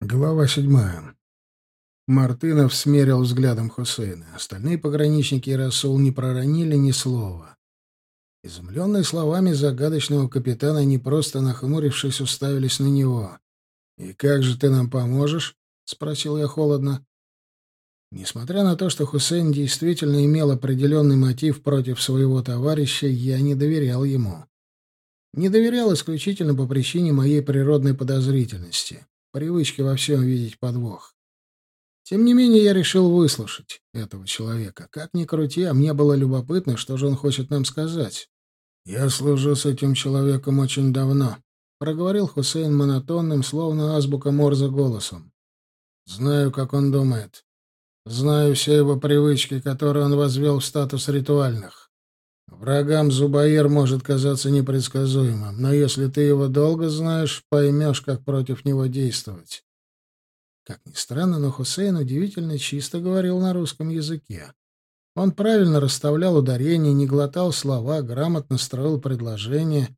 Глава седьмая. Мартынов смерил взглядом Хусейна. Остальные пограничники и Расул не проронили ни слова. Изумленные словами загадочного капитана, они просто нахмурившись, уставились на него. «И как же ты нам поможешь?» — спросил я холодно. Несмотря на то, что Хусейн действительно имел определенный мотив против своего товарища, я не доверял ему. Не доверял исключительно по причине моей природной подозрительности привычки во всем видеть подвох. Тем не менее, я решил выслушать этого человека. Как ни крути, а мне было любопытно, что же он хочет нам сказать. «Я служу с этим человеком очень давно», — проговорил Хусейн монотонным, словно азбука Морзе голосом. «Знаю, как он думает. Знаю все его привычки, которые он возвел в статус ритуальных. Врагам Зубаир может казаться непредсказуемым, но если ты его долго знаешь, поймешь, как против него действовать. Как ни странно, но Хусейн удивительно чисто говорил на русском языке. Он правильно расставлял ударения, не глотал слова, грамотно строил предложения.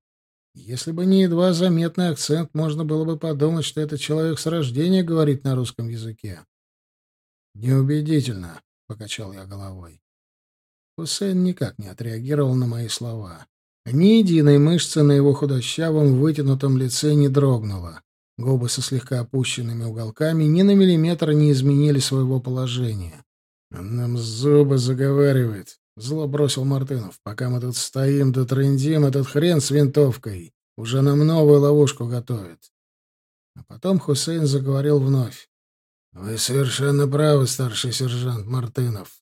Если бы не едва заметный акцент, можно было бы подумать, что этот человек с рождения говорит на русском языке. «Неубедительно», — покачал я головой. Хусейн никак не отреагировал на мои слова. Ни единой мышцы на его худощавом, вытянутом лице не дрогнула. Губы со слегка опущенными уголками ни на миллиметр не изменили своего положения. «Нам зубы заговаривает», — зло бросил Мартынов. «Пока мы тут стоим да трындим, этот хрен с винтовкой уже нам новую ловушку готовит». А потом Хусейн заговорил вновь. «Вы совершенно правы, старший сержант Мартынов.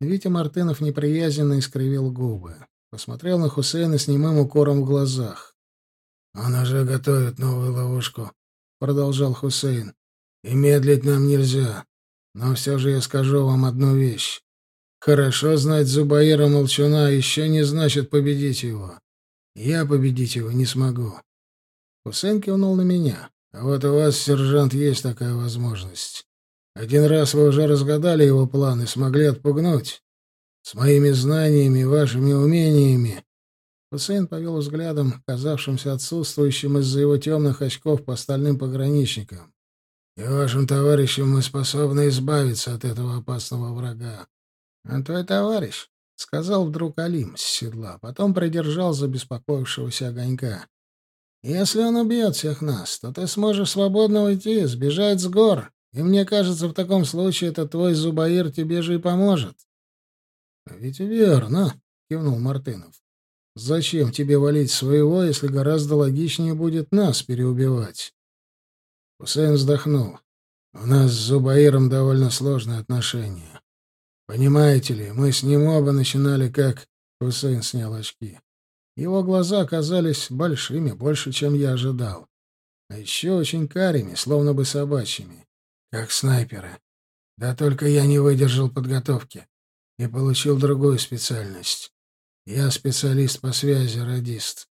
Витя Мартынов неприязненно искривил губы. Посмотрел на Хусейна с немым укором в глазах. «Он уже готовит новую ловушку», — продолжал Хусейн. «И медлить нам нельзя. Но все же я скажу вам одну вещь. Хорошо знать Зубаира Молчуна еще не значит победить его. Я победить его не смогу». Хусейн кивнул на меня. «А вот у вас, сержант, есть такая возможность. Один раз вы уже разгадали его план и смогли отпугнуть. С моими знаниями и вашими умениями. Хусейн повел взглядом, казавшимся отсутствующим из-за его темных очков по остальным пограничникам. И вашим товарищам мы способны избавиться от этого опасного врага. А твой товарищ, — сказал вдруг Алим с седла, потом придержал забеспокоившегося огонька. Если он убьет всех нас, то ты сможешь свободно уйти, сбежать с гор, и мне кажется, в таком случае это твой Зубаир тебе же и поможет. — Ведь верно, — кивнул Мартынов. — Зачем тебе валить своего, если гораздо логичнее будет нас переубивать? Хусейн вздохнул. — У нас с Зубаиром довольно сложные отношения. Понимаете ли, мы с ним оба начинали как... Хусейн снял очки. Его глаза оказались большими, больше, чем я ожидал. А еще очень карими, словно бы собачьими. Как снайперы. Да только я не выдержал подготовки и получил другую специальность. Я специалист по связи, радист.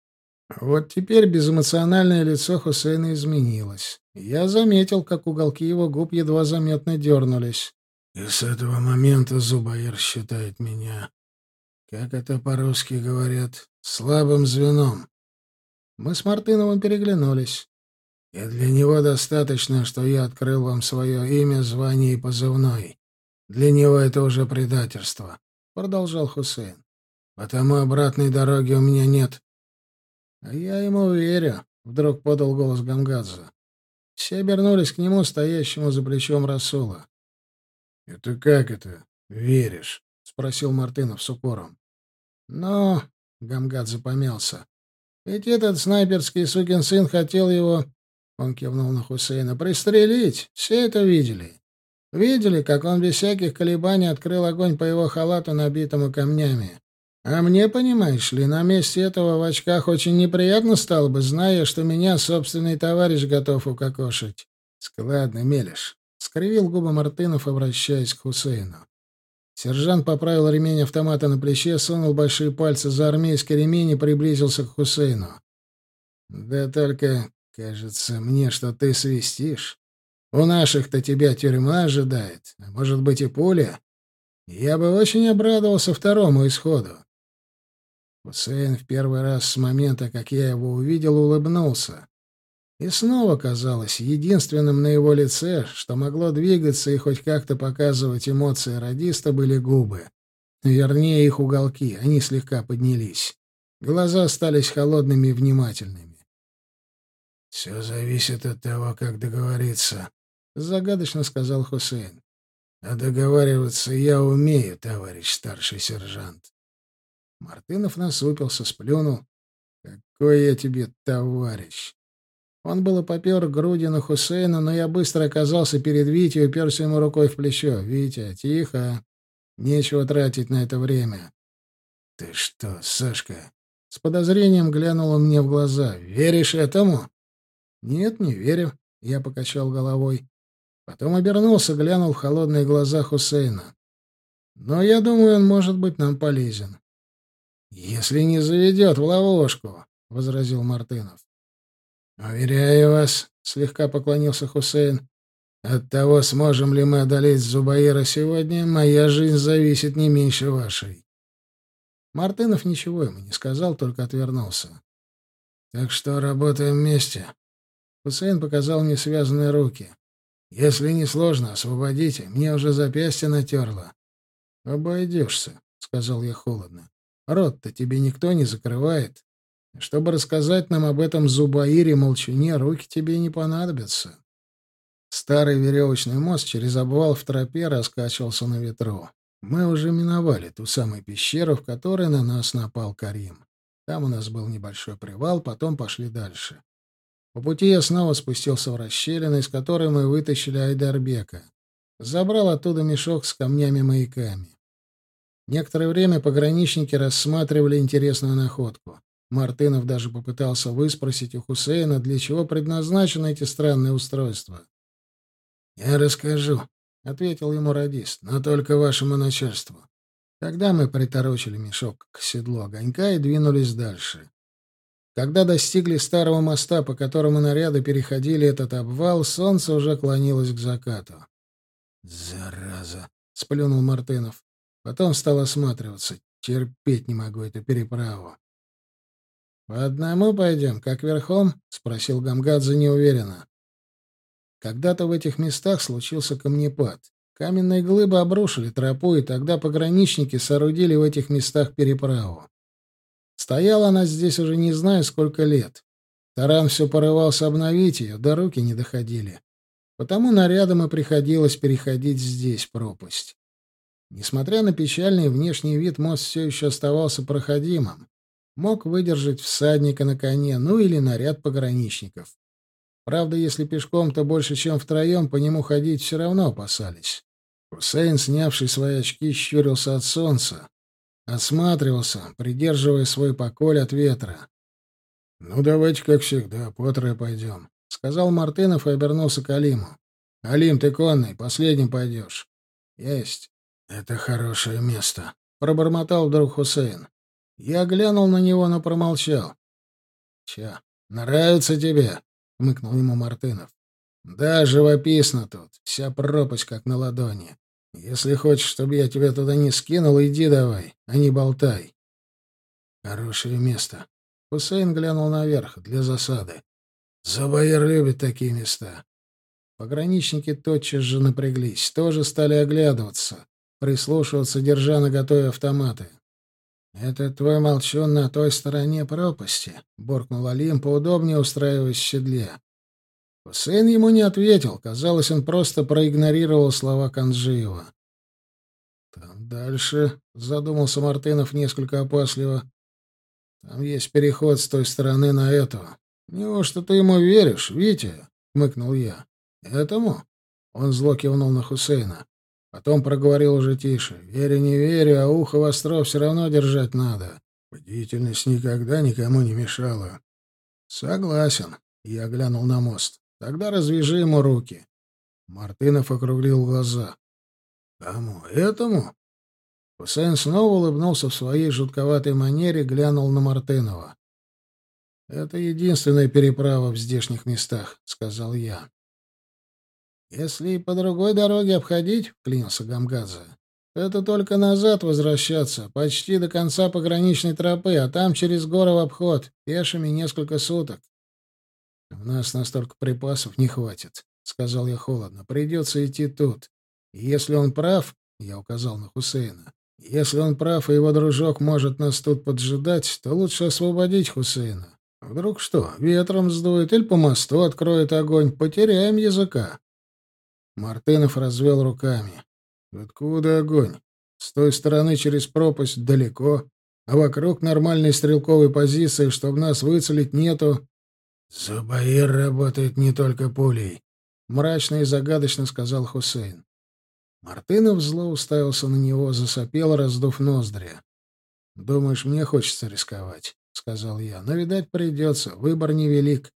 Вот теперь безэмоциональное лицо Хусейна изменилось. Я заметил, как уголки его губ едва заметно дернулись. И с этого момента Зубаир считает меня, как это по-русски говорят, слабым звеном. Мы с Мартыновым переглянулись. И для него достаточно, что я открыл вам свое имя, звание и позывной. Для него это уже предательство, — продолжал Хусейн. Потому обратной дороги у меня нет. А я ему верю, — вдруг подал голос Гамгадзе. Все обернулись к нему, стоящему за плечом Расула. — Это как это? Веришь? — спросил Мартынов с укором. — Но... — Гамгадзе помялся. — Ведь этот снайперский сукин сын хотел его он кивнул на Хусейна. «Пристрелить! Все это видели. Видели, как он без всяких колебаний открыл огонь по его халату, набитому камнями. А мне, понимаешь ли, на месте этого в очках очень неприятно стало бы, зная, что меня собственный товарищ готов укокошить. Складно мелешь». Скривил губы Мартынов, обращаясь к Хусейну. Сержант поправил ремень автомата на плече, сунул большие пальцы за армейский ремень и приблизился к Хусейну. «Да только Кажется мне, что ты свистишь. У наших-то тебя тюрьма ожидает, а может быть и пуля. Я бы очень обрадовался второму исходу. Хусейн в первый раз с момента, как я его увидел, улыбнулся. И снова казалось единственным на его лице, что могло двигаться и хоть как-то показывать эмоции радиста, были губы. Вернее, их уголки, они слегка поднялись. Глаза остались холодными и внимательными. «Все зависит от того, как договориться», — загадочно сказал Хусейн. «А договариваться я умею, товарищ старший сержант». Мартынов насупился, сплюнул. «Какой я тебе товарищ!» Он было попер груди на Хусейна, но я быстро оказался перед Витей и уперся ему рукой в плечо. «Витя, тихо!» Нечего тратить на это время. — Ты что, Сашка? С подозрением глянул он мне в глаза. Веришь этому? Нет, не верю. Я покачал головой. Потом обернулся, глянул в холодные глаза Хусейна. Но я думаю, он может быть нам полезен. Если не заведет в ловушку, возразил Мартынов. Уверяю вас, слегка поклонился Хусейн. От того, сможем ли мы одолеть Зубаира сегодня, моя жизнь зависит не меньше вашей. Мартынов ничего ему не сказал, только отвернулся. Так что работаем вместе. Хусейн показал мне связанные руки. Если не сложно, освободите. Мне уже запястье натерло. Обойдешься, сказал я холодно. Рот-то тебе никто не закрывает. Чтобы рассказать нам об этом Зубаире молчуне, руки тебе не понадобятся. Старый веревочный мост через обвал в тропе раскачивался на ветру. Мы уже миновали ту самую пещеру, в которой на нас напал Карим. Там у нас был небольшой привал, потом пошли дальше. По пути я снова спустился в расщелину, из которой мы вытащили Айдарбека. Забрал оттуда мешок с камнями-маяками. Некоторое время пограничники рассматривали интересную находку. Мартынов даже попытался выспросить у Хусейна, для чего предназначены эти странные устройства. «Я расскажу», — ответил ему радист, — «но только вашему начальству». Тогда мы приторочили мешок к седлу огонька и двинулись дальше. Когда достигли старого моста, по которому наряды переходили этот обвал, солнце уже клонилось к закату. «Зараза!» — сплюнул Мартынов. Потом стал осматриваться. Терпеть не могу эту переправу. «По одному пойдем, как верхом?» — спросил Гамгадзе неуверенно. Когда-то в этих местах случился камнепад. Каменные глыбы обрушили тропу, и тогда пограничники соорудили в этих местах переправу. Стояла она здесь уже не знаю сколько лет. Таран все порывался обновить ее, до руки не доходили. Потому нарядом и приходилось переходить здесь пропасть. Несмотря на печальный внешний вид, мост все еще оставался проходимым. Мог выдержать всадника на коне, ну или наряд пограничников. Правда, если пешком-то больше, чем втроем, по нему ходить все равно опасались. Хусейн, снявший свои очки, щурился от солнца. Осматривался, придерживая свой поколь от ветра. — Ну, давайте, как всегда, по трое пойдем, — сказал Мартынов и обернулся к Алиму. — Алим, ты конный, последним пойдешь. — Есть. — Это хорошее место, — пробормотал вдруг Хусейн. Я глянул на него, но промолчал. — Ча, нравится тебе? хмыкнул ему Мартынов. Да, живописно тут, вся пропасть как на ладони. Если хочешь, чтобы я тебя туда не скинул, иди давай, а не болтай. Хорошее место. Хусейн глянул наверх, для засады. Забайер любит такие места. Пограничники тотчас же напряглись, тоже стали оглядываться, прислушиваться, держа наготове автоматы. «Это твой молчун на той стороне пропасти», — буркнул Алим, поудобнее устраиваясь в седле. Хусейн ему не ответил. Казалось, он просто проигнорировал слова Канджиева. «Там дальше», — задумался Мартынов несколько опасливо. «Там есть переход с той стороны на эту. Неужто ты ему веришь, Витя?» — хмыкнул я. «Этому?» — он зло кивнул на Хусейна. Потом проговорил уже тише. «Верю, не верю, а ухо востро все равно держать надо. Бдительность никогда никому не мешала». «Согласен», — я глянул на мост. «Тогда развяжи ему руки». Мартынов округлил глаза. «Кому? Этому?» Хусейн снова улыбнулся в своей жутковатой манере, глянул на Мартынова. «Это единственная переправа в здешних местах», — сказал я. «Если по другой дороге обходить, — клянился Гамгадзе, — это только назад возвращаться, почти до конца пограничной тропы, а там через горы в обход, пешими несколько суток. «У нас настолько припасов не хватит», — сказал я холодно. «Придется идти тут. Если он прав, — я указал на Хусейна, — если он прав, и его дружок может нас тут поджидать, то лучше освободить Хусейна. Вдруг что, ветром сдует или по мосту откроет огонь, потеряем языка». Мартынов развел руками. «Откуда огонь? С той стороны через пропасть далеко, а вокруг нормальной стрелковой позиции, чтобы нас выцелить, нету. «Зубаир работает не только пулей», — мрачно и загадочно сказал Хусейн. Мартынов зло уставился на него, засопел, раздув ноздри. «Думаешь, мне хочется рисковать?» — сказал я. «Но, видать, придется. Выбор невелик».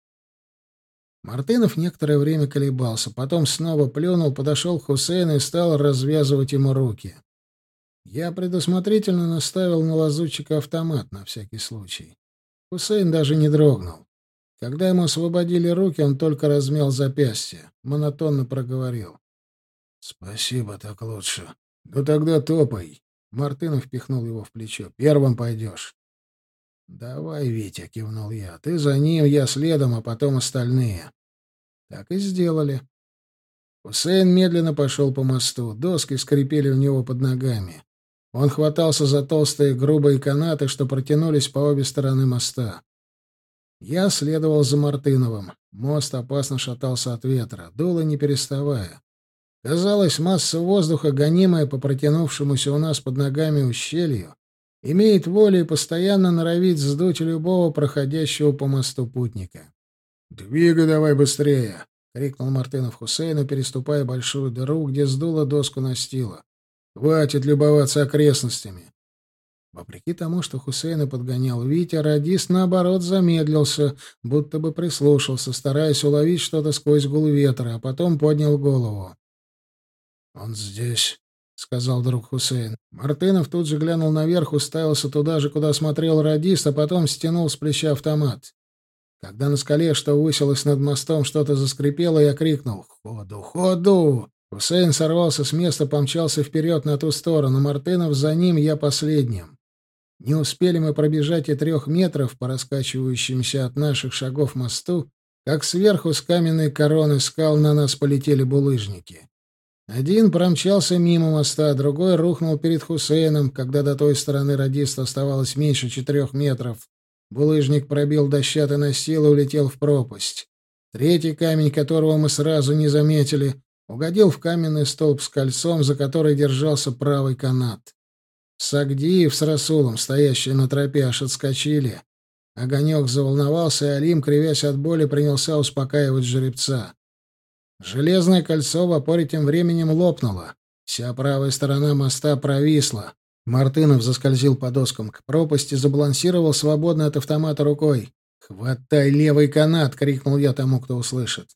Мартынов некоторое время колебался, потом снова плюнул, подошел к Хусейну и стал развязывать ему руки. Я предусмотрительно наставил на лазутчика автомат на всякий случай. Хусейн даже не дрогнул. Когда ему освободили руки, он только размял запястье, монотонно проговорил. «Спасибо, так лучше. Ну тогда топай». Мартынов пихнул его в плечо. «Первым пойдешь». «Давай, Витя», — кивнул я. «Ты за ним, я следом, а потом остальные». Так и сделали. Хусейн медленно пошел по мосту. Доски скрипели у него под ногами. Он хватался за толстые грубые канаты, что протянулись по обе стороны моста. Я следовал за Мартыновым. Мост опасно шатался от ветра, дуло не переставая. Казалось, масса воздуха, гонимая по протянувшемуся у нас под ногами ущелью, имеет волю и постоянно норовит сдуть любого проходящего по мосту путника. «Двигай давай быстрее!» — крикнул Мартынов Хусейну, переступая большую дыру, где сдуло доску настила. Хватит любоваться окрестностями. Вопреки тому, что Хусейна подгонял Витя, радист, наоборот, замедлился, будто бы прислушался, стараясь уловить что-то сквозь гул ветра, а потом поднял голову. «Он здесь», — сказал друг Хусейн. Мартынов тут же глянул наверх, уставился туда же, куда смотрел радист, а потом стянул с плеча автомат. Когда на скале, что высилось над мостом, что-то заскрипело, я крикнул «Ходу! Ходу!» Хусейн сорвался с места, помчался вперед на ту сторону. Мартынов за ним, я последним. Не успели мы пробежать и трех метров по раскачивающимся от наших шагов мосту, как сверху с каменной короны скал на нас полетели булыжники. Один промчался мимо моста, другой рухнул перед Хусейном, когда до той стороны радиста оставалось меньше четырех метров. Булыжник пробил дощатый настил и улетел в пропасть. Третий камень, которого мы сразу не заметили, угодил в каменный столб с кольцом, за который держался правый канат. Сагдиев с Расулом, стоящие на тропе, аж отскочили. Огонек заволновался, и Алим, кривясь от боли, принялся успокаивать жеребца. Железное кольцо в опоре тем временем лопнуло. Вся правая сторона моста провисла. Мартынов заскользил по доскам к пропасти, забалансировал свободно от автомата рукой. «Хватай левый канат!» — крикнул я тому, кто услышит.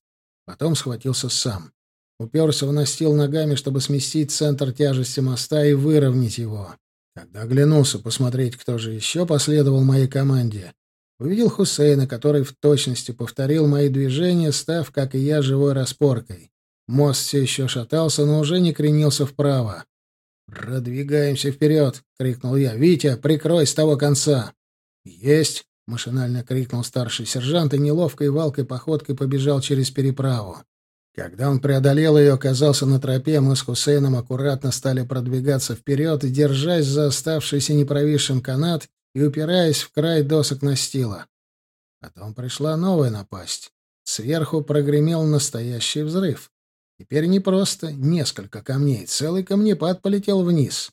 Потом схватился сам. Уперся в настил ногами, чтобы сместить центр тяжести моста и выровнять его. Когда оглянулся посмотреть, кто же еще последовал моей команде, увидел Хусейна, который в точности повторил мои движения, став, как и я, живой распоркой. Мост все еще шатался, но уже не кренился вправо. «Продвигаемся вперед!» — крикнул я. «Витя, прикрой с того конца!» «Есть!» — машинально крикнул старший сержант и неловкой валкой походкой побежал через переправу. Когда он преодолел ее, оказался на тропе, мы с Хусейном аккуратно стали продвигаться вперед, держась за оставшийся непровисшим канат и упираясь в край досок настила. Потом пришла новая напасть. Сверху прогремел настоящий взрыв. Теперь не просто несколько камней, целый камнепад полетел вниз.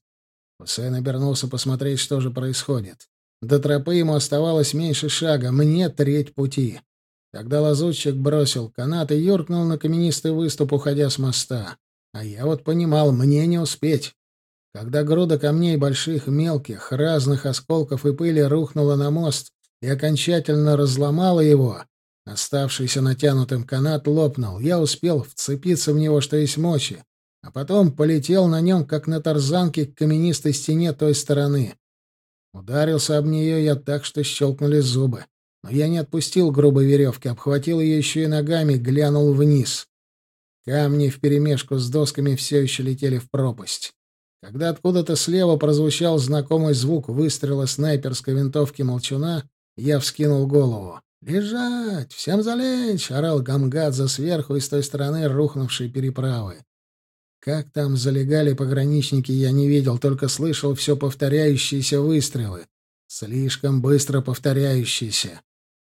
Хусейн обернулся посмотреть, что же происходит. До тропы ему оставалось меньше шага, мне треть пути. Тогда лазутчик бросил канат и юркнул на каменистый выступ, уходя с моста. А я вот понимал, мне не успеть. Когда груда камней больших, мелких, разных осколков и пыли рухнула на мост и окончательно разломала его, оставшийся натянутым канат лопнул. Я успел вцепиться в него, что есть мочи, а потом полетел на нем, как на тарзанке, к каменистой стене той стороны. Ударился об нее я так, что щелкнули зубы. Но я не отпустил грубой веревки, обхватил ее еще и ногами, глянул вниз. Камни вперемешку с досками все еще летели в пропасть. Когда откуда-то слева прозвучал знакомый звук выстрела снайперской винтовки молчуна, я вскинул голову. «Лежать! Всем залечь!» — орал Гамгадзе сверху и с той стороны рухнувшей переправы. Как там залегали пограничники, я не видел, только слышал все повторяющиеся выстрелы. Слишком быстро повторяющиеся.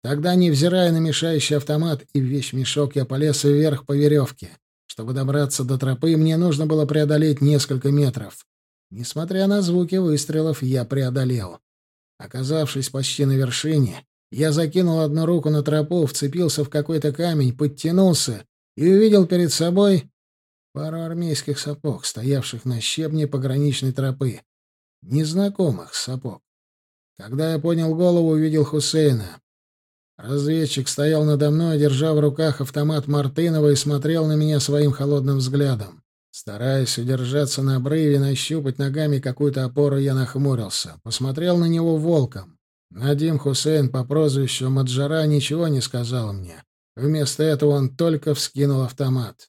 Тогда, невзирая на мешающий автомат и вещмешок, я полез вверх по веревке. Чтобы добраться до тропы, мне нужно было преодолеть несколько метров. Несмотря на звуки выстрелов, я преодолел. Оказавшись почти на вершине, я закинул одну руку на тропу, вцепился в какой-то камень, подтянулся и увидел перед собой пару армейских сапог, стоявших на щебне пограничной тропы. Незнакомых сапог. Когда я поднял голову, увидел Хусейна. Разведчик стоял надо мной, держа в руках автомат Мартынова и смотрел на меня своим холодным взглядом. Стараясь удержаться на обрыве, нащупать ногами какую-то опору, я нахмурился. Посмотрел на него волком. Надим Хусейн по прозвищу Маджара ничего не сказал мне. Вместо этого он только вскинул автомат.